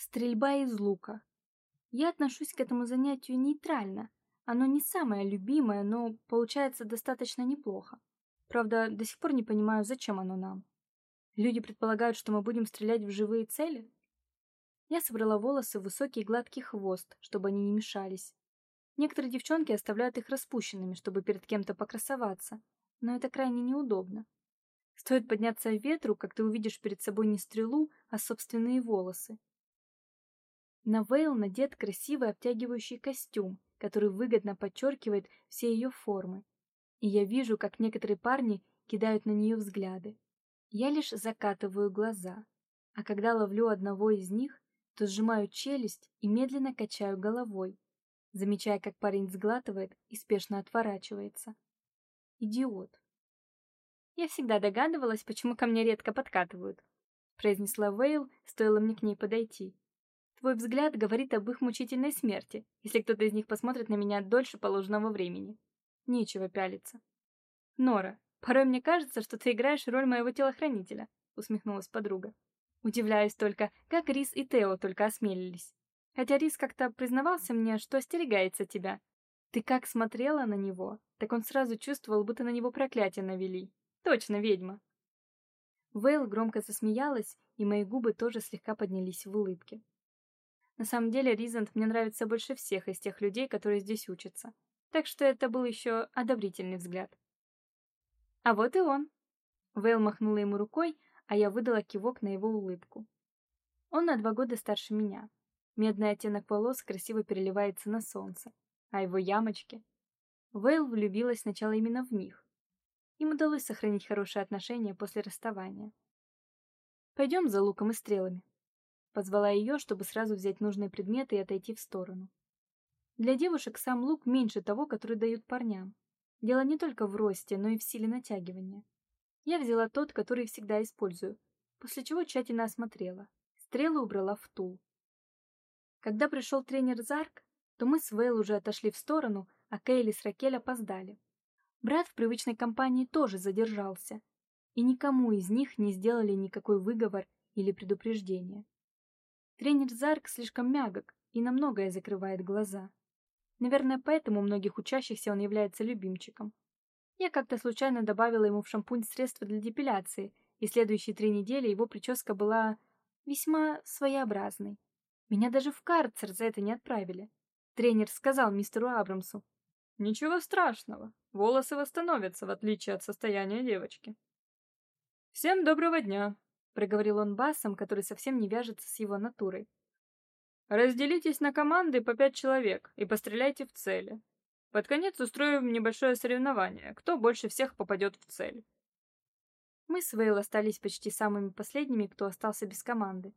Стрельба из лука. Я отношусь к этому занятию нейтрально. Оно не самое любимое, но получается достаточно неплохо. Правда, до сих пор не понимаю, зачем оно нам. Люди предполагают, что мы будем стрелять в живые цели? Я собрала волосы в высокий гладкий хвост, чтобы они не мешались. Некоторые девчонки оставляют их распущенными, чтобы перед кем-то покрасоваться, но это крайне неудобно. Стоит подняться в ветру, как ты увидишь перед собой не стрелу, а собственные волосы. На Вейл надет красивый обтягивающий костюм, который выгодно подчеркивает все ее формы. И я вижу, как некоторые парни кидают на нее взгляды. Я лишь закатываю глаза, а когда ловлю одного из них, то сжимаю челюсть и медленно качаю головой, замечая, как парень сглатывает и спешно отворачивается. Идиот. Я всегда догадывалась, почему ко мне редко подкатывают, произнесла Вейл, стоило мне к ней подойти. Твой взгляд говорит об их мучительной смерти, если кто-то из них посмотрит на меня дольше положенного времени. Нечего пялиться. Нора, порой мне кажется, что ты играешь роль моего телохранителя, усмехнулась подруга. Удивляюсь только, как Рис и Тео только осмелились. Хотя Рис как-то признавался мне, что остерегается тебя. Ты как смотрела на него, так он сразу чувствовал, будто на него проклятие навели. Точно ведьма. Вейл громко засмеялась, и мои губы тоже слегка поднялись в улыбке. На самом деле, Ризант мне нравится больше всех из тех людей, которые здесь учатся. Так что это был еще одобрительный взгляд. А вот и он. Вейл махнула ему рукой, а я выдала кивок на его улыбку. Он на два года старше меня. Медный оттенок волос красиво переливается на солнце, а его ямочки. Вейл влюбилась сначала именно в них. Им удалось сохранить хорошие отношения после расставания. Пойдем за луком и стрелами. Позвала ее, чтобы сразу взять нужные предметы и отойти в сторону. Для девушек сам лук меньше того, который дают парням. Дело не только в росте, но и в силе натягивания. Я взяла тот, который всегда использую, после чего тщательно осмотрела. Стрелы убрала в тул. Когда пришел тренер Зарк, то мы с Вейл уже отошли в сторону, а Кейли с Ракель опоздали. Брат в привычной компании тоже задержался, и никому из них не сделали никакой выговор или предупреждение. Тренер Зарк слишком мягок и на многое закрывает глаза. Наверное, поэтому у многих учащихся он является любимчиком. Я как-то случайно добавила ему в шампунь средства для депиляции, и следующие три недели его прическа была весьма своеобразной. Меня даже в карцер за это не отправили. Тренер сказал мистеру Абрамсу: "Ничего страшного, волосы восстановятся в отличие от состояния девочки". Всем доброго дня, проговорил он басом, который совсем не вяжется с его натурой. Разделитесь на команды по пять человек и постреляйте в цели. Под конец устроим небольшое соревнование, кто больше всех попадет в цель. Мы с Вейл остались почти самыми последними, кто остался без команды.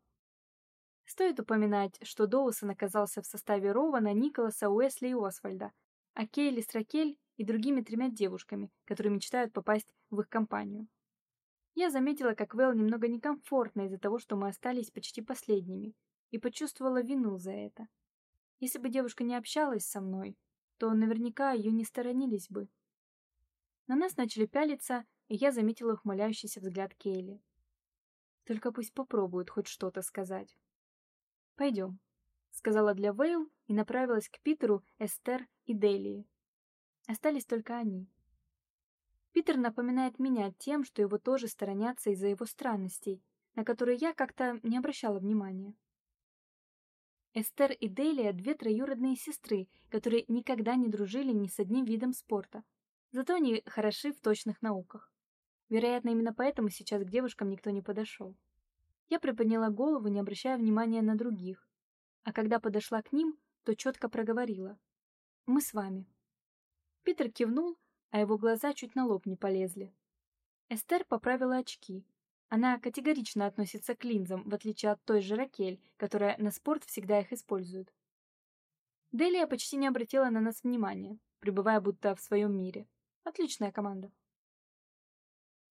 Стоит упоминать, что Доусон оказался в составе Рована, Николаса, Уэсли и Освальда, а Кейли с Ракель и другими тремя девушками, которые мечтают попасть в их компанию. Я заметила, как Вэл немного некомфортно из-за того, что мы остались почти последними, и почувствовала вину за это. Если бы девушка не общалась со мной, то наверняка ее не сторонились бы. На нас начали пялиться, и я заметила ухмыляющийся взгляд Кейли. Только пусть попробуют хоть что-то сказать. Пойдем, сказала для Вейл и направилась к Питеру, Эстер и Делии. Остались только они. Питер напоминает меня тем, что его тоже сторонятся из-за его странностей, на которые я как-то не обращала внимания. Эстер и Делия — две троюродные сестры, которые никогда не дружили ни с одним видом спорта. Зато они хороши в точных науках. Вероятно, именно поэтому сейчас к девушкам никто не подошел. Я приподняла голову, не обращая внимания на других. А когда подошла к ним, то четко проговорила. «Мы с вами». Питер кивнул, а его глаза чуть на лоб не полезли. Эстер поправила очки, она категорично относится к линзам, в отличие от той же Ракель, которая на спорт всегда их использует. Делия почти не обратила на нас внимания, пребывая будто в своем мире. Отличная команда.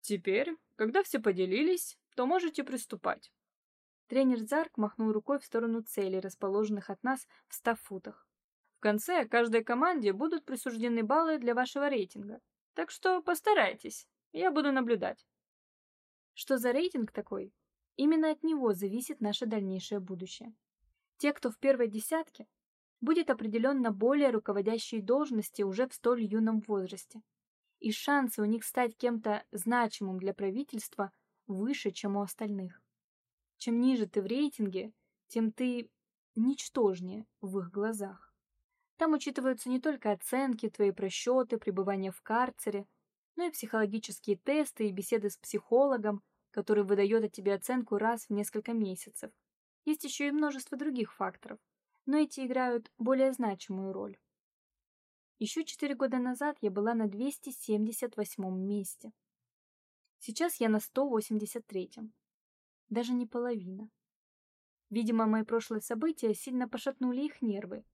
Теперь, когда все поделились, то можете приступать. Тренер Зарк махнул рукой в сторону целей, расположенных от нас в ста футах. В конце каждой команде будут присуждены баллы для вашего рейтинга. Так что постарайтесь. Я буду наблюдать. Что за рейтинг такой? Именно от него зависит наше дальнейшее будущее. Те, кто в первой десятке, будет определенно более руководящей должности уже в столь юном возрасте. И шансы у них стать кем-то значимым для правительства выше, чем у остальных. Чем ниже ты в рейтинге, тем ты ничтожнее в их глазах. Там учитываются не только оценки, твои просчеты, пребывание в карцере, но и психологические тесты и беседы с психологом, который выдает о тебе оценку раз в несколько месяцев. Есть еще и множество других факторов, но эти играют более значимую роль. Еще четыре года назад я была на 278 месте. Сейчас я на 183. Даже не половина. Видимо, мои прошлые события сильно пошатнули их нервы.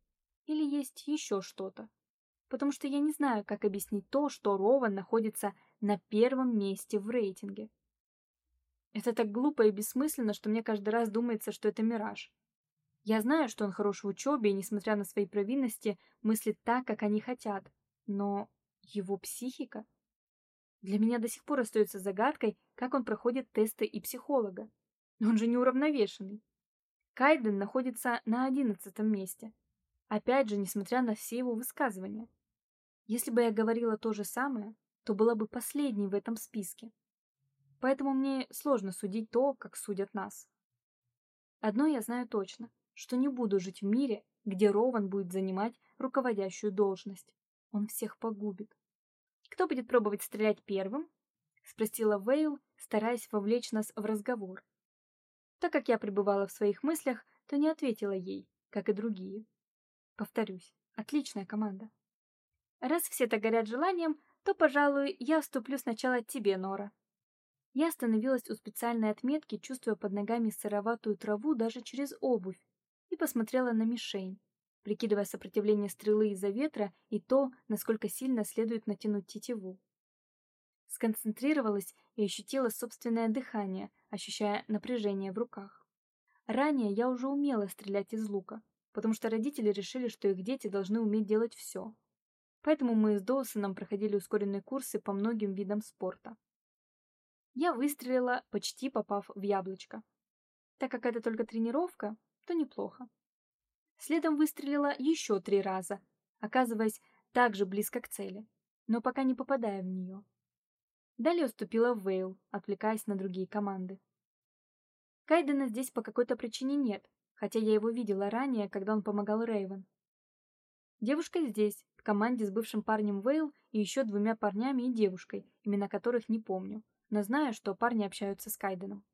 Или есть еще что-то. Потому что я не знаю, как объяснить то, что Рован находится на первом месте в рейтинге. Это так глупо и бессмысленно, что мне каждый раз думается, что это мираж. Я знаю, что он хорош в учебе и, несмотря на свои провинности, мыслит так, как они хотят. Но его психика... Для меня до сих пор остается загадкой, как он проходит тесты и психолога. Он же неуравновешенный. Кайден находится на одиннадцатом месте. Опять же, несмотря на все его высказывания. Если бы я говорила то же самое, то была бы последней в этом списке. Поэтому мне сложно судить то, как судят нас. Одно я знаю точно, что не буду жить в мире, где Рован будет занимать руководящую должность. Он всех погубит. «Кто будет пробовать стрелять первым?» — спросила Вейл, стараясь вовлечь нас в разговор. Так как я пребывала в своих мыслях, то не ответила ей, как и другие. Повторюсь, отличная команда. Раз все так горят желанием, то, пожалуй, я уступлю сначала тебе, Нора. Я остановилась у специальной отметки, чувствуя под ногами сыроватую траву даже через обувь, и посмотрела на мишень, прикидывая сопротивление стрелы из-за ветра и то, насколько сильно следует натянуть тетиву. Сконцентрировалась и ощутила собственное дыхание, ощущая напряжение в руках. Ранее я уже умела стрелять из лука, потому что родители решили, что их дети должны уметь делать все. Поэтому мы с Доусоном проходили ускоренные курсы по многим видам спорта. Я выстрелила, почти попав в яблочко. Так как это только тренировка, то неплохо. Следом выстрелила еще три раза, оказываясь так же близко к цели, но пока не попадая в нее. Далее уступила Вейл, отвлекаясь на другие команды. Кайдена здесь по какой-то причине нет, хотя я его видела ранее, когда он помогал Рейвен. Девушка здесь, в команде с бывшим парнем Вейл и еще двумя парнями и девушкой, имена которых не помню, но знаю, что парни общаются с Кайденом.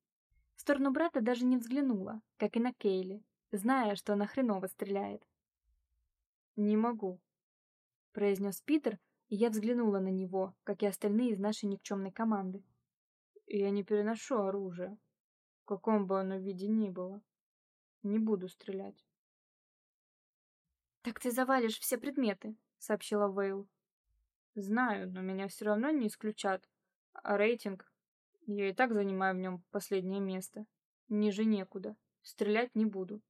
В сторону брата даже не взглянула, как и на Кейли, зная, что она хреново стреляет. «Не могу», — произнес Питер, и я взглянула на него, как и остальные из нашей никчемной команды. «Я не переношу оружие, в каком бы оно виде ни было. Не буду стрелять». «Так ты завалишь все предметы», — сообщила Вейл. «Знаю, но меня все равно не исключат. А рейтинг я и так занимаю в нем последнее место. Ниже некуда. Стрелять не буду.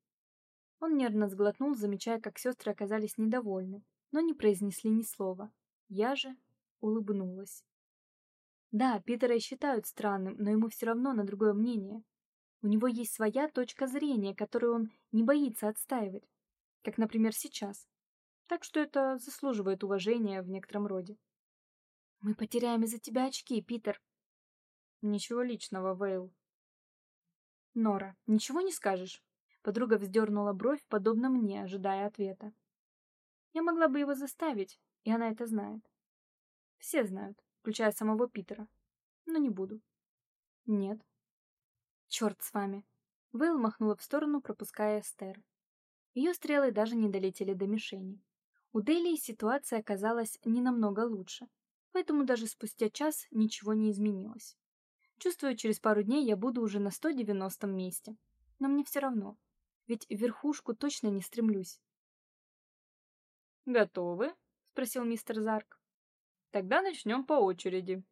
Он нервно сглотнул, замечая, как сестры оказались недовольны, но не произнесли ни слова. Я же улыбнулась. Да, Питера и считают странным, но ему все равно на другое мнение. У него есть своя точка зрения, которую он не боится отстаивать. Как, например, сейчас. Так что это заслуживает уважения в некотором роде. «Мы потеряем из-за тебя очки, Питер», Ничего личного, Вейл. Нора, ничего не скажешь? Подруга вздернула бровь, подобно мне, ожидая ответа. Я могла бы его заставить, и она это знает. Все знают, включая самого Питера. Но не буду. Нет. Черт с вами. Вейл махнула в сторону, пропуская Эстер. Ее стрелы даже не долетели до мишени. У Делии ситуация оказалась не намного лучше, поэтому даже спустя час ничего не изменилось. Чувствую, через пару дней я буду уже на 190 месте. Но мне все равно, ведь в верхушку точно не стремлюсь. «Готовы?» — спросил мистер Зарк. «Тогда начнем по очереди».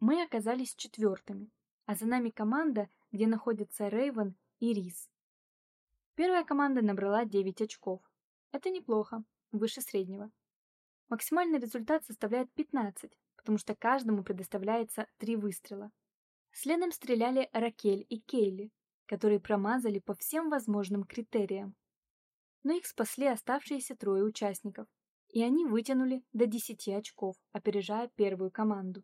Мы оказались четвертыми, а за нами команда, где находятся Рейвен и Рис. Первая команда набрала 9 очков. Это неплохо, выше среднего. Максимальный результат составляет 15, потому что каждому предоставляется 3 выстрела. Следом стреляли Ракель и Кейли, которые промазали по всем возможным критериям. Но их спасли оставшиеся трое участников, и они вытянули до 10 очков, опережая первую команду.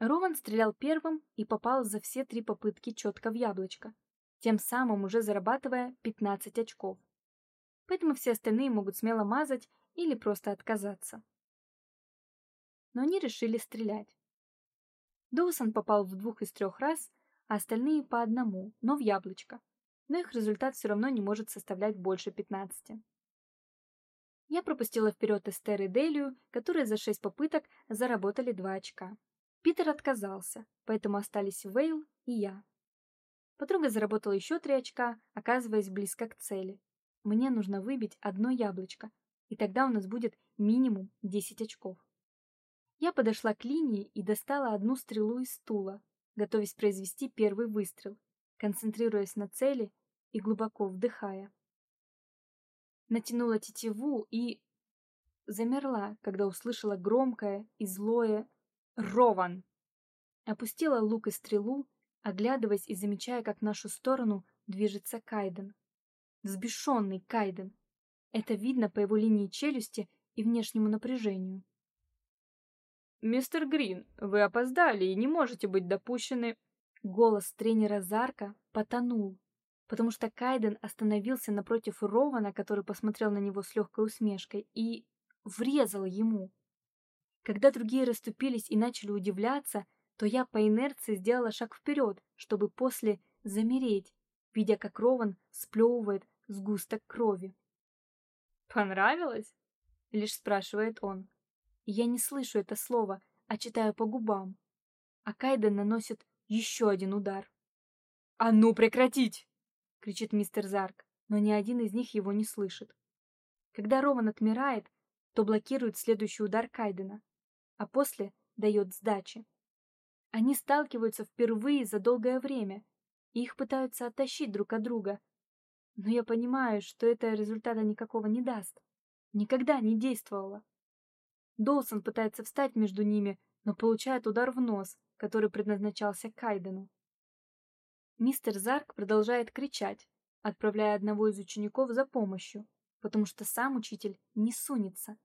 Рован стрелял первым и попал за все три попытки четко в яблочко, тем самым уже зарабатывая 15 очков. Поэтому все остальные могут смело мазать или просто отказаться. Но они решили стрелять. Доусон попал в двух из трех раз, а остальные по одному, но в яблочко. Но их результат все равно не может составлять больше 15. Я пропустила вперед Эстер и Делию, которые за шесть попыток заработали два очка. Питер отказался, поэтому остались Вейл и я. Подруга заработала еще три очка, оказываясь близко к цели. Мне нужно выбить одно яблочко, и тогда у нас будет минимум 10 очков. Я подошла к линии и достала одну стрелу из стула, готовясь произвести первый выстрел, концентрируясь на цели и глубоко вдыхая. Натянула тетиву и... Замерла, когда услышала громкое и злое «Рован!». Опустила лук и стрелу, оглядываясь и замечая, как в нашу сторону движется Кайден. Взбешенный Кайден. Это видно по его линии челюсти и внешнему напряжению. «Мистер Грин, вы опоздали и не можете быть допущены...» Голос тренера Зарка потонул, потому что Кайден остановился напротив Рована, который посмотрел на него с легкой усмешкой, и врезал ему. Когда другие расступились и начали удивляться, то я по инерции сделала шаг вперед, чтобы после замереть, видя, как Рован сплевывает сгусток крови. «Понравилось?» — лишь спрашивает он. Я не слышу это слово, а читаю по губам. А Кайден наносит еще один удар. «А ну прекратить!» — кричит мистер Зарк, но ни один из них его не слышит. Когда Роман отмирает, то блокирует следующий удар Кайдена, а после дает сдачи. Они сталкиваются впервые за долгое время, и их пытаются оттащить друг от друга. Но я понимаю, что это результата никакого не даст. Никогда не действовало. Доусон пытается встать между ними, но получает удар в нос, который предназначался Кайдену. Мистер Зарк продолжает кричать, отправляя одного из учеников за помощью, потому что сам учитель не сунется.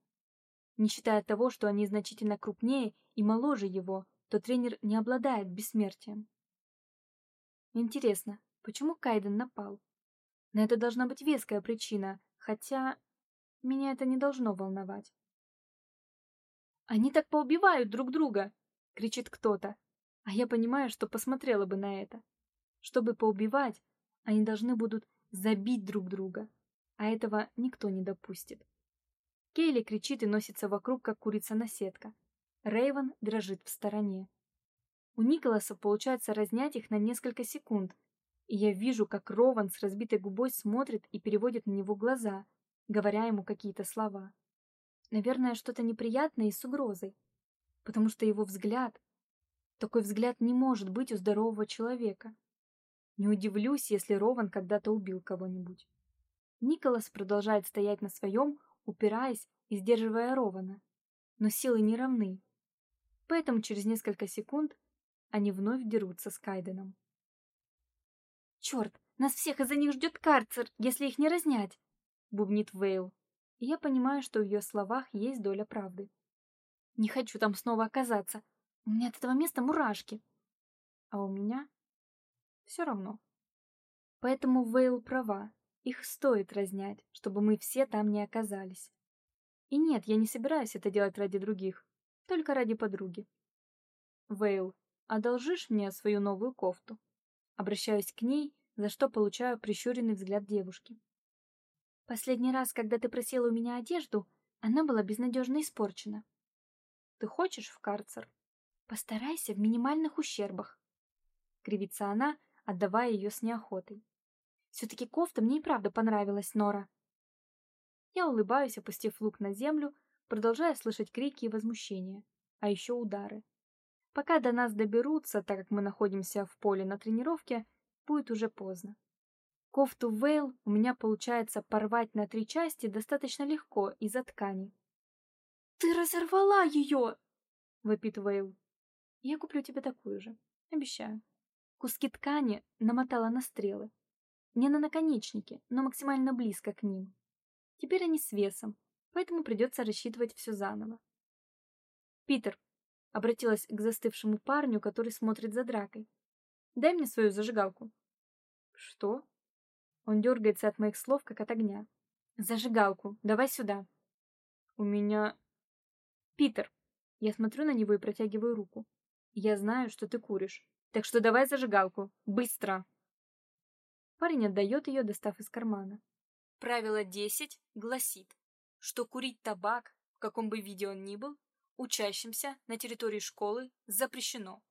Не считая того, что они значительно крупнее и моложе его, то тренер не обладает бессмертием. Интересно, почему Кайден напал? На это должна быть веская причина, хотя меня это не должно волновать. «Они так поубивают друг друга!» — кричит кто-то. А я понимаю, что посмотрела бы на это. Чтобы поубивать, они должны будут забить друг друга, а этого никто не допустит. Кейли кричит и носится вокруг, как курица на сетка. Рейвен дрожит в стороне. У Николаса получается разнять их на несколько секунд, и я вижу, как Рован с разбитой губой смотрит и переводит на него глаза, говоря ему какие-то слова. Наверное, что-то неприятное и с угрозой. Потому что его взгляд... Такой взгляд не может быть у здорового человека. Не удивлюсь, если Рован когда-то убил кого-нибудь. Николас продолжает стоять на своем, упираясь и сдерживая Рована. Но силы не равны. Поэтому через несколько секунд они вновь дерутся с Кайденом. «Черт, нас всех из-за них ждет карцер, если их не разнять!» — бубнит Вейл и я понимаю, что в ее словах есть доля правды. Не хочу там снова оказаться. У меня от этого места мурашки. А у меня все равно. Поэтому Вейл права. Их стоит разнять, чтобы мы все там не оказались. И нет, я не собираюсь это делать ради других, только ради подруги. Вейл, одолжишь мне свою новую кофту? Обращаюсь к ней, за что получаю прищуренный взгляд девушки. Последний раз, когда ты просила у меня одежду, она была безнадежно испорчена. Ты хочешь в карцер? Постарайся в минимальных ущербах. Кривится она, отдавая ее с неохотой. Все-таки кофта мне и правда понравилась, Нора. Я улыбаюсь, опустив лук на землю, продолжая слышать крики и возмущения, а еще удары. Пока до нас доберутся, так как мы находимся в поле на тренировке, будет уже поздно. Кофту Вейл у меня получается порвать на три части достаточно легко из-за ткани. «Ты разорвала ее!» — вопит Вейл. «Я куплю тебе такую же, обещаю». Куски ткани намотала на стрелы. Не на наконечнике, но максимально близко к ним. Теперь они с весом, поэтому придется рассчитывать все заново. «Питер», — обратилась к застывшему парню, который смотрит за дракой, — «дай мне свою зажигалку». «Что?» Он дергается от моих слов, как от огня. «Зажигалку, давай сюда». «У меня...» «Питер». Я смотрю на него и протягиваю руку. «Я знаю, что ты куришь, так что давай зажигалку, быстро!» Парень отдает ее, достав из кармана. Правило 10 гласит, что курить табак, в каком бы виде он ни был, учащимся на территории школы запрещено.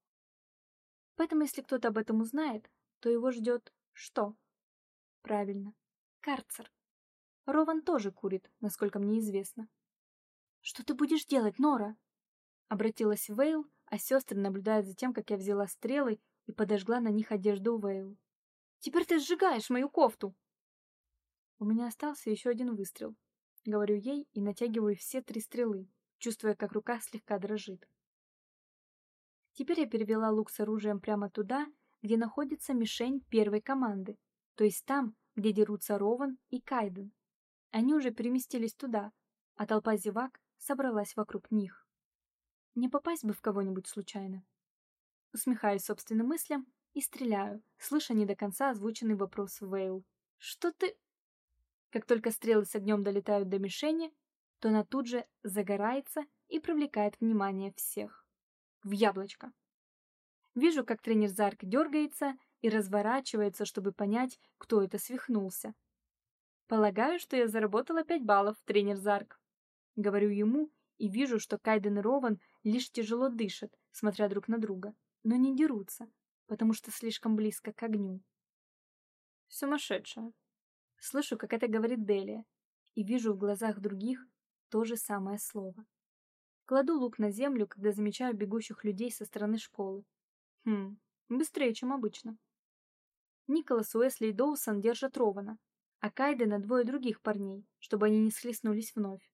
Поэтому если кто-то об этом узнает, то его ждет что? Правильно, карцер. Рован тоже курит, насколько мне известно. «Что ты будешь делать, Нора?» Обратилась Вейл, а сестры наблюдают за тем, как я взяла стрелы и подожгла на них одежду Вейл. «Теперь ты сжигаешь мою кофту!» У меня остался еще один выстрел. Говорю ей и натягиваю все три стрелы, чувствуя, как рука слегка дрожит. Теперь я перевела лук с оружием прямо туда, где находится мишень первой команды, то есть там, где дерутся Рован и Кайден. Они уже переместились туда, а толпа зевак собралась вокруг них. Не попасть бы в кого-нибудь случайно. Усмехаюсь собственным мыслям и стреляю, слыша не до конца озвученный вопрос Вейл. «Что ты...» Как только стрелы с огнем долетают до мишени, то она тут же загорается и привлекает внимание всех. В яблочко. Вижу, как тренер Зарк дергается и разворачивается, чтобы понять, кто это свихнулся. Полагаю, что я заработала пять баллов, тренер Зарк. Говорю ему и вижу, что Кайден и Рован лишь тяжело дышат, смотря друг на друга, но не дерутся, потому что слишком близко к огню. Сумасшедшая. Слышу, как это говорит Делия, и вижу в глазах других то же самое слово. Кладу лук на землю, когда замечаю бегущих людей со стороны школы. Хм, быстрее, чем обычно. Николас, Уэсли и Доусон держат Рована, а Кайдена двое других парней, чтобы они не схлестнулись вновь.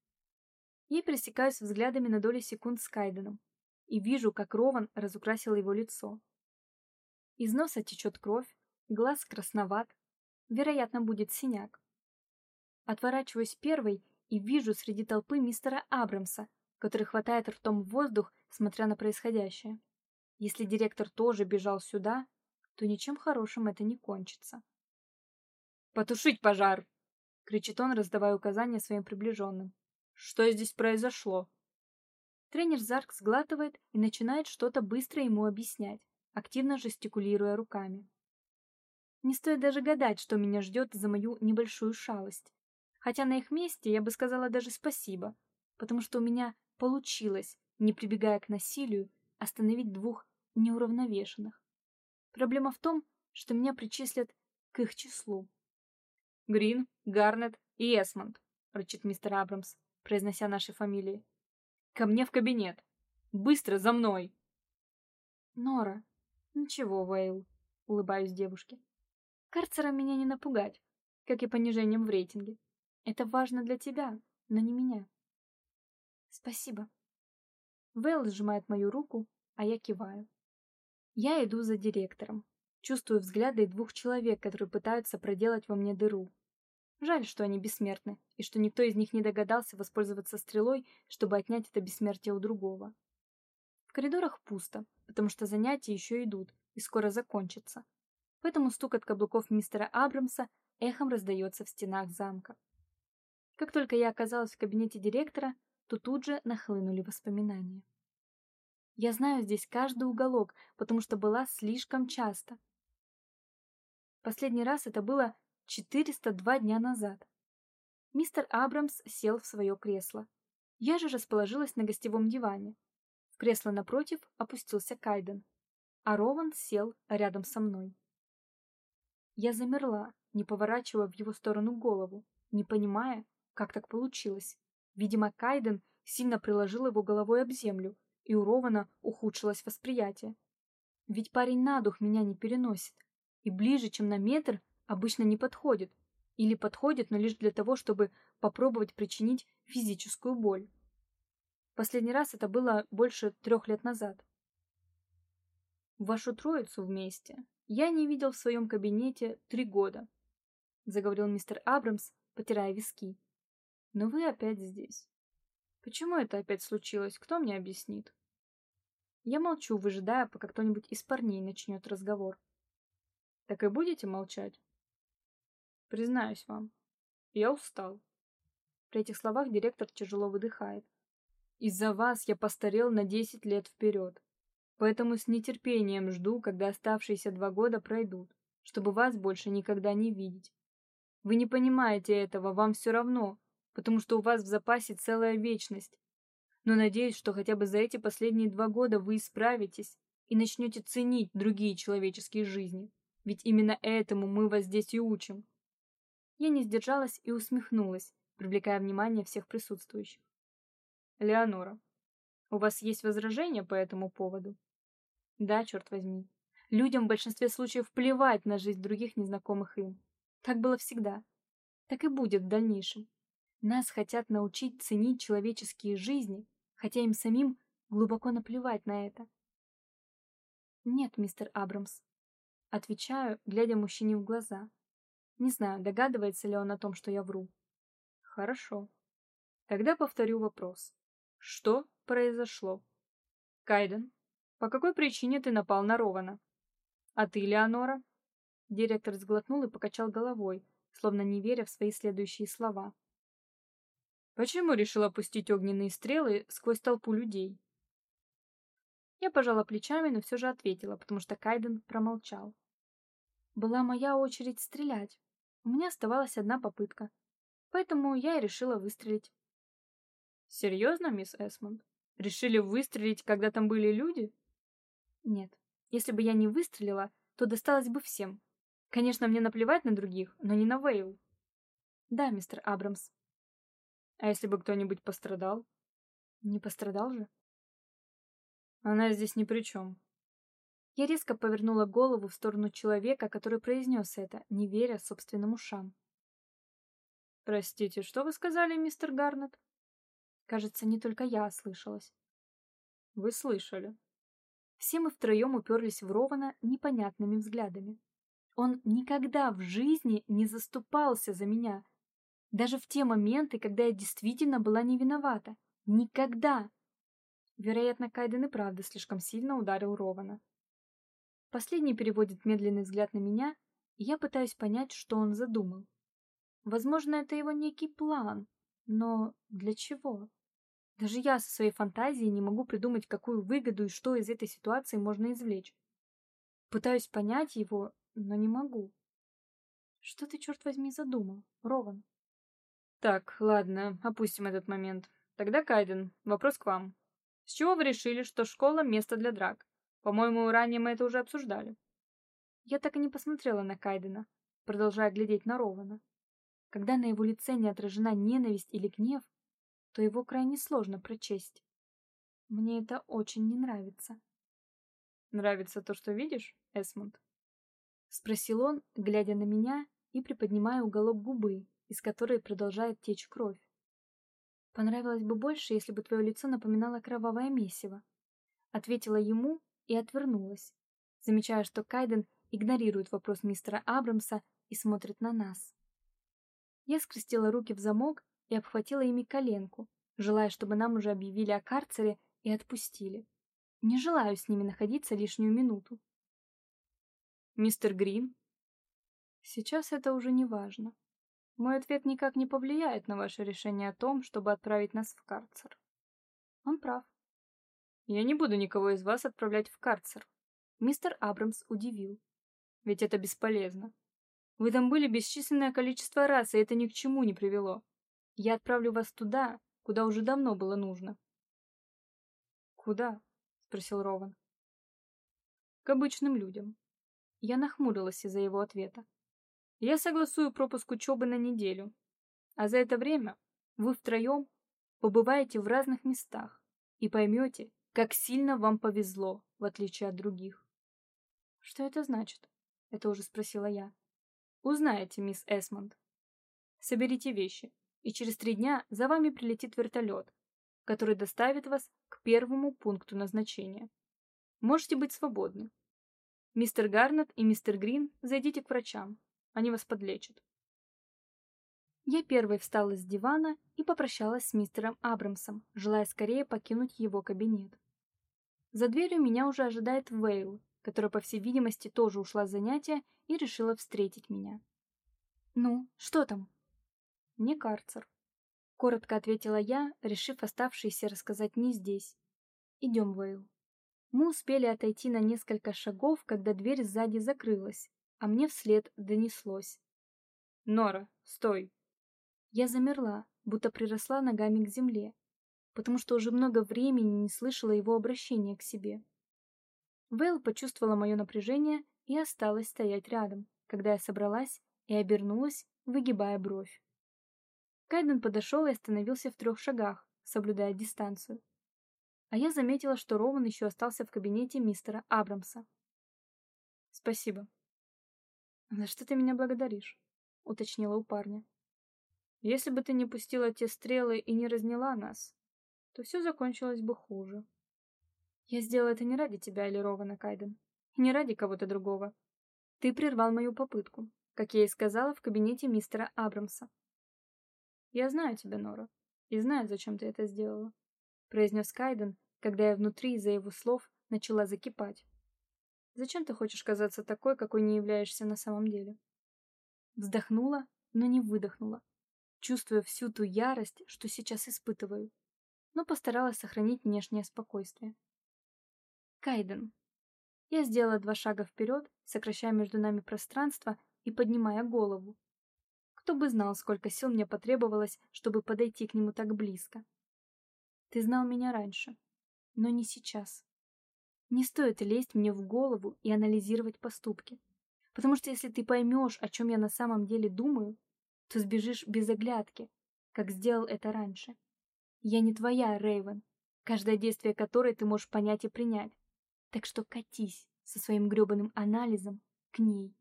Я пересекаюсь взглядами на доли секунд с Кайденом и вижу, как Рован разукрасил его лицо. Из носа течет кровь, глаз красноват, вероятно, будет синяк. Отворачиваюсь первой и вижу среди толпы мистера Абрамса, который хватает ртом воздух, смотря на происходящее. Если директор тоже бежал сюда, то ничем хорошим это не кончится. «Потушить пожар!» — кричит он, раздавая указания своим приближенным. Что здесь произошло? Тренер Зарк сглатывает и начинает что-то быстро ему объяснять, активно жестикулируя руками. Не стоит даже гадать, что меня ждет за мою небольшую шалость. Хотя на их месте я бы сказала даже спасибо, потому что у меня получилось, не прибегая к насилию, остановить двух неуравновешенных. Проблема в том, что меня причислят к их числу. Грин, Гарнет и Эсмонд, рычит мистер Абрамс произнося наши фамилии. «Ко мне в кабинет! Быстро, за мной!» «Нора!» «Ничего, Вейл», — улыбаюсь девушке. «Карцером меня не напугать, как и понижением в рейтинге. Это важно для тебя, но не меня». «Спасибо». Вейл сжимает мою руку, а я киваю. Я иду за директором. Чувствую взгляды двух человек, которые пытаются проделать во мне дыру. Жаль, что они бессмертны, и что никто из них не догадался воспользоваться стрелой, чтобы отнять это бессмертие у другого. Коридорах пусто, потому что занятия еще идут и скоро закончатся. Поэтому стук от каблуков мистера Абрамса эхом раздается в стенах замка. Как только я оказалась в кабинете директора, то тут же нахлынули воспоминания. Я знаю здесь каждый уголок, потому что была слишком часто. Последний раз это было 402 дня назад. Мистер Абрамс сел в свое кресло. Я же расположилась на гостевом диване. В кресло напротив опустился Кайден, а Рован сел рядом со мной. Я замерла, не поворачивая в его сторону голову, не понимая, как так получилось. Видимо, Кайден сильно приложил его головой об землю, и у Рована ухудшилось восприятие. Ведь парень на дух меня не переносит, и ближе, чем на метр, обычно не подходит, или подходит, но лишь для того, чтобы попробовать причинить физическую боль. Последний раз это было больше трех лет назад. Вашу троицу вместе я не видел в своем кабинете три года, заговорил мистер Абрамс, потирая виски. Но вы опять здесь. Почему это опять случилось? Кто мне объяснит? Я молчу, выжидая, пока кто-нибудь из парней начнет разговор. Так и будете молчать? Признаюсь вам, я устал. При этих словах директор тяжело выдыхает. Из-за вас я постарел на 10 лет вперед. Поэтому с нетерпением жду, когда оставшиеся два года пройдут, чтобы вас больше никогда не видеть. Вы не понимаете этого, вам все равно, потому что у вас в запасе целая вечность. Но надеюсь, что хотя бы за эти последние два года вы исправитесь и начнете ценить другие человеческие жизни. Ведь именно этому мы вас здесь и учим. Я не сдержалась и усмехнулась, привлекая внимание всех присутствующих. Леонора, у вас есть возражения по этому поводу? Да, черт возьми. Людям в большинстве случаев плевать на жизнь других незнакомых им. Так было всегда. Так и будет в дальнейшем. Нас хотят научить ценить человеческие жизни, хотя им самим глубоко наплевать на это. Нет, мистер Абрамс. Отвечаю, глядя мужчине в глаза. Не знаю, догадывается ли он о том, что я вру. Хорошо. Тогда повторю вопрос. Что произошло? Кайден, по какой причине ты напал на Рована? А ты, Леонора? Директор сглотнул и покачал головой, словно не веря в свои следующие слова. Почему решил опустить огненные стрелы сквозь толпу людей? Я пожала плечами, но все же ответила, потому что Кайден промолчал. Была моя очередь стрелять. У меня оставалась одна попытка. Поэтому я и решила выстрелить. Серьезно, мисс Эсмонд? Решили выстрелить, когда там были люди? Нет. Если бы я не выстрелила, то досталось бы всем. Конечно, мне наплевать на других, но не на Вейл. Да, мистер Абрамс. А если бы кто-нибудь пострадал? Не пострадал же. Она здесь ни при чем. Я резко повернула голову в сторону человека, который произнес это, не веря собственным ушам. Простите, что вы сказали, мистер Гарнет? Кажется, не только я ослышалась. Вы слышали. Все мы втроем уперлись в Рована непонятными взглядами. Он никогда в жизни не заступался за меня. Даже в те моменты, когда я действительно была не виновата. Никогда. Вероятно, Кайден и правда слишком сильно ударил Рована. Последний переводит медленный взгляд на меня, и я пытаюсь понять, что он задумал. Возможно, это его некий план, но для чего? Даже я со своей фантазией не могу придумать, какую выгоду и что из этой ситуации можно извлечь. Пытаюсь понять его, но не могу. Что ты, черт возьми, задумал, Рован? Так, ладно, опустим этот момент. Тогда, Кайден, вопрос к вам. С чего вы решили, что школа — место для драк? По-моему, ранее мы это уже обсуждали. Я так и не посмотрела на Кайдена, продолжая глядеть на Рована. Когда на его лице не отражена ненависть или гнев, то его крайне сложно прочесть. Мне это очень не нравится. Нравится то, что видишь, Эсмонд? Спросил он, глядя на меня и приподнимая уголок губы, из которой продолжает течь кровь. Понравилось бы больше, если бы твое лицо напоминало кровавое месиво. Ответила ему и отвернулась, замечая, что Кайден игнорирует вопрос мистера Абрамса и смотрит на нас. Я скрестила руки в замок и обхватила ими коленку, желая, чтобы нам уже объявили о карцере и отпустили. Не желаю с ними находиться лишнюю минуту. Мистер Грин? Сейчас это уже не важно. Мой ответ никак не повлияет на ваше решение о том, чтобы отправить нас в карцер. Он прав. Я не буду никого из вас отправлять в карцер. Мистер Абрамс удивил. Ведь это бесполезно. Вы там были бесчисленное количество раз, и это ни к чему не привело. Я отправлю вас туда, куда уже давно было нужно. Куда? спросил Рован. К обычным людям. Я нахмурилась из-за его ответа. Я согласую пропуск учебы на неделю, а за это время вы втроем побываете в разных местах и поймете, как сильно вам повезло, в отличие от других. Что это значит? Это уже спросила я. Узнаете, мисс Эсмонд. Соберите вещи и через три дня за вами прилетит вертолет, который доставит вас к первому пункту назначения. Можете быть свободны. Мистер Гарнет и мистер Грин, зайдите к врачам. Они вас подлечат. Я первой встала с дивана и попрощалась с мистером Абрамсом, желая скорее покинуть его кабинет. За дверью меня уже ожидает Вейл, которая, по всей видимости, тоже ушла с занятия и решила встретить меня. «Ну, что там?» «Не карцер», — коротко ответила я, решив оставшиеся рассказать не здесь. «Идем, Вейл». Мы успели отойти на несколько шагов, когда дверь сзади закрылась, а мне вслед донеслось. «Нора, стой!» Я замерла, будто приросла ногами к земле, потому что уже много времени не слышала его обращения к себе. Вейл почувствовала мое напряжение и осталась стоять рядом, когда я собралась и обернулась, выгибая бровь. Кайден подошел и остановился в трех шагах, соблюдая дистанцию. А я заметила, что Роман еще остался в кабинете мистера Абрамса. «Спасибо». «За что ты меня благодаришь?» — уточнила у парня. Если бы ты не пустила те стрелы и не разняла нас, то все закончилось бы хуже. Я сделала это не ради тебя или Кайден, не ради кого-то другого. Ты прервал мою попытку, как я и сказала в кабинете мистера Абрамса. Я знаю тебя, Нора, и знаю, зачем ты это сделала, произнес Кайден, когда я внутри из-за его слов начала закипать. Зачем ты хочешь казаться такой, какой не являешься на самом деле? Вздохнула, но не выдохнула, чувствуя всю ту ярость, что сейчас испытываю, но постаралась сохранить внешнее спокойствие. Кайден. Я сделала два шага вперед, сокращая между нами пространство и поднимая голову. Кто бы знал, сколько сил мне потребовалось, чтобы подойти к нему так близко. Ты знал меня раньше, но не сейчас. Не стоит лезть мне в голову и анализировать поступки, потому что если ты поймешь, о чем я на самом деле думаю, то сбежишь без оглядки, как сделал это раньше. Я не твоя, Рейвен, каждое действие которой ты можешь понять и принять. Так что катись со своим грёбаным анализом к ней.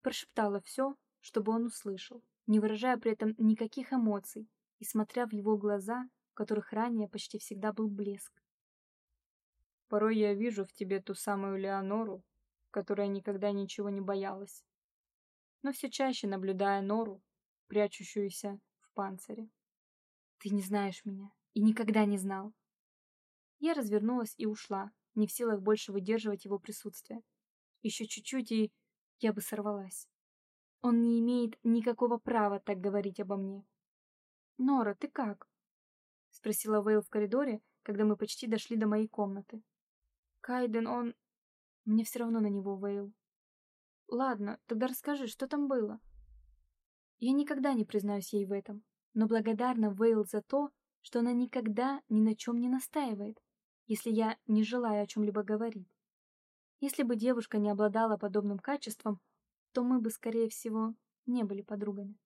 Прошептала все, чтобы он услышал, не выражая при этом никаких эмоций и смотря в его глаза, в которых ранее почти всегда был блеск. Порой я вижу в тебе ту самую Леонору, которая никогда ничего не боялась. Но все чаще наблюдая Нору, прячущуюся в панцире. Ты не знаешь меня и никогда не знал. Я развернулась и ушла, не в силах больше выдерживать его присутствие. Еще чуть-чуть, и я бы сорвалась. Он не имеет никакого права так говорить обо мне. «Нора, ты как?» — спросила Вейл в коридоре, когда мы почти дошли до моей комнаты. «Кайден, он...» Мне все равно на него, Вейл. «Ладно, тогда расскажи, что там было?» Я никогда не признаюсь ей в этом, но благодарна Вейл за то, что она никогда ни на чем не настаивает, если я не желаю о чем-либо говорить. Если бы девушка не обладала подобным качеством, то мы бы, скорее всего, не были подругами.